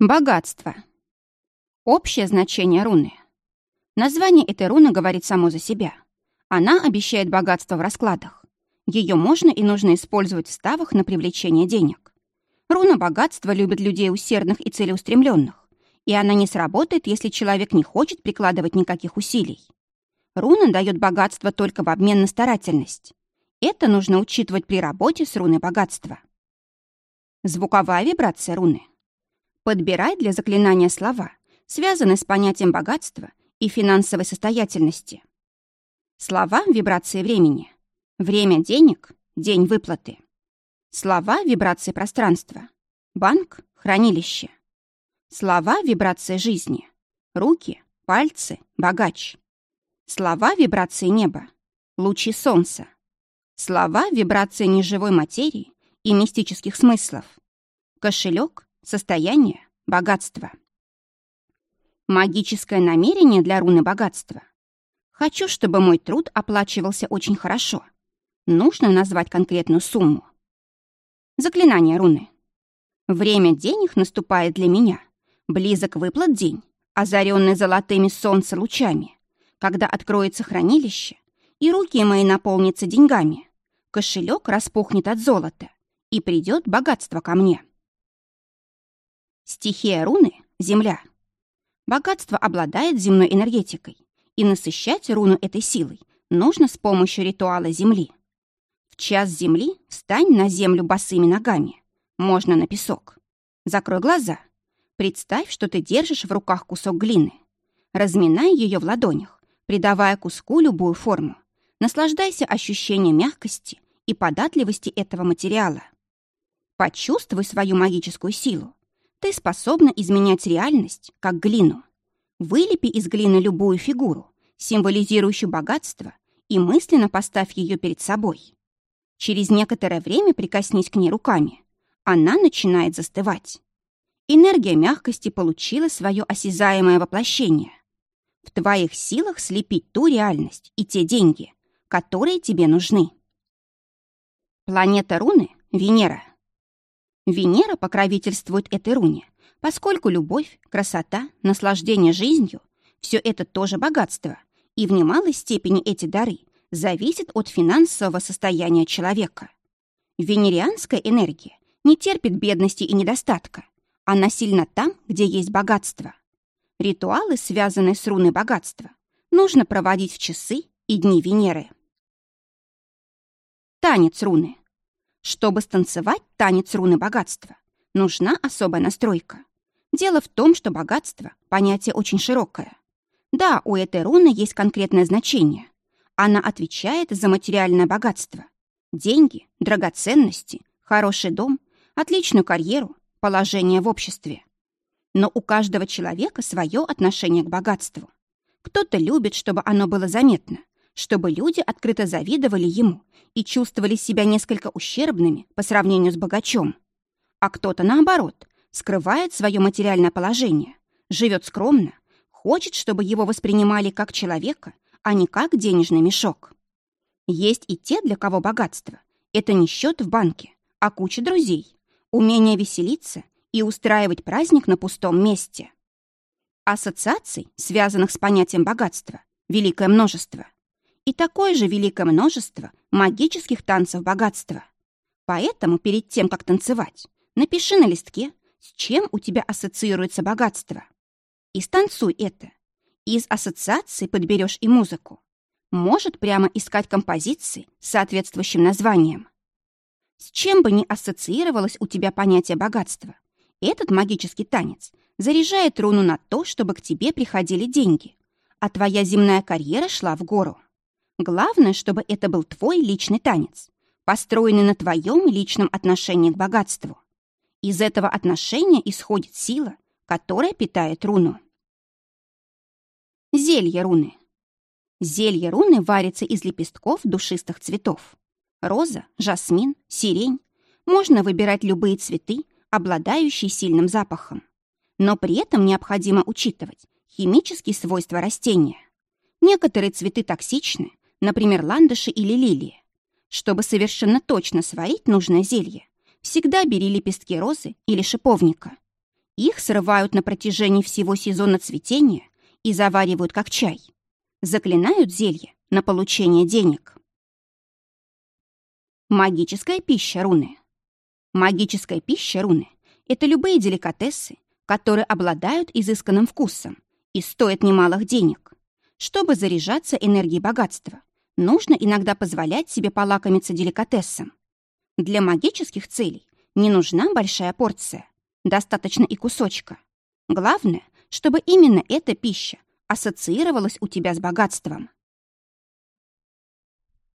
Богатство. Общее значение руны. Название этой руны говорит само за себя. Она обещает богатство в раскладах. Ее можно и нужно использовать в ставах на привлечение денег. Руна богатства любит людей усердных и целеустремленных, и она не сработает, если человек не хочет прикладывать никаких усилий. Руна дает богатство только в обмен на старательность. Это нужно учитывать при работе с руной богатства. Звуковая вибрация руны. Подбирай для заклинания слова, связанные с понятием богатства и финансовой состоятельности. Слова вибрации времени. Время денег, день выплаты. Слова вибрации пространства. Банк, хранилище. Слова вибрации жизни. Руки, пальцы, богач. Слова вибрации неба. Лучи солнца. Слова вибрации неживой материи и мистических смыслов. Кошелек, Состояние — богатство. Магическое намерение для руны богатства. Хочу, чтобы мой труд оплачивался очень хорошо. Нужно назвать конкретную сумму. Заклинание руны. Время денег наступает для меня. Близок выплат день, озаренный золотыми солнца лучами, когда откроется хранилище, и руки мои наполнятся деньгами. Кошелек распухнет от золота, и придет богатство ко мне. Стихия руны — земля. Богатство обладает земной энергетикой, и насыщать руну этой силой нужно с помощью ритуала земли. В час земли встань на землю босыми ногами. Можно на песок. Закрой глаза. Представь, что ты держишь в руках кусок глины. Разминай ее в ладонях, придавая куску любую форму. Наслаждайся ощущением мягкости и податливости этого материала. Почувствуй свою магическую силу. Ты способна изменять реальность, как глину. Вылепи из глины любую фигуру, символизирующую богатство, и мысленно поставь ее перед собой. Через некоторое время прикоснись к ней руками. Она начинает застывать. Энергия мягкости получила свое осязаемое воплощение. В твоих силах слепить ту реальность и те деньги, которые тебе нужны. Планета руны — Венера — Венера покровительствует этой руне, поскольку любовь, красота, наслаждение жизнью — все это тоже богатство, и в немалой степени эти дары зависят от финансового состояния человека. Венерианская энергия не терпит бедности и недостатка. Она сильна там, где есть богатство. Ритуалы, связанные с руной богатства, нужно проводить в часы и дни Венеры. Танец руны. Чтобы станцевать танец руны богатства, нужна особая настройка. Дело в том, что богатство — понятие очень широкое. Да, у этой руны есть конкретное значение. Она отвечает за материальное богатство. Деньги, драгоценности, хороший дом, отличную карьеру, положение в обществе. Но у каждого человека свое отношение к богатству. Кто-то любит, чтобы оно было заметно, чтобы люди открыто завидовали ему и чувствовали себя несколько ущербными по сравнению с богачом. А кто-то, наоборот, скрывает свое материальное положение, живет скромно, хочет, чтобы его воспринимали как человека, а не как денежный мешок. Есть и те, для кого богатство — это не счет в банке, а куча друзей, умение веселиться и устраивать праздник на пустом месте. Ассоциаций, связанных с понятием богатства, великое множество и такое же великое множество магических танцев богатства. Поэтому перед тем, как танцевать, напиши на листке, с чем у тебя ассоциируется богатство. И станцуй это. Из ассоциаций подберешь и музыку. Может прямо искать композиции с соответствующим названием. С чем бы ни ассоциировалось у тебя понятие богатства, этот магический танец заряжает руну на то, чтобы к тебе приходили деньги, а твоя земная карьера шла в гору. Главное, чтобы это был твой личный танец, построенный на твоем личном отношении к богатству. Из этого отношения исходит сила, которая питает руну. Зелье руны. Зелье руны варится из лепестков душистых цветов. Роза, жасмин, сирень. Можно выбирать любые цветы, обладающие сильным запахом. Но при этом необходимо учитывать химические свойства растения. Некоторые цветы токсичны, например, ландыши или лилии. Чтобы совершенно точно сварить нужное зелье, всегда бери лепестки розы или шиповника. Их срывают на протяжении всего сезона цветения и заваривают как чай. Заклинают зелье на получение денег. Магическая пища руны. Магическая пища руны – это любые деликатесы, которые обладают изысканным вкусом и стоят немалых денег. Чтобы заряжаться энергией богатства, нужно иногда позволять себе полакомиться деликатесом. Для магических целей не нужна большая порция, достаточно и кусочка. Главное, чтобы именно эта пища ассоциировалась у тебя с богатством.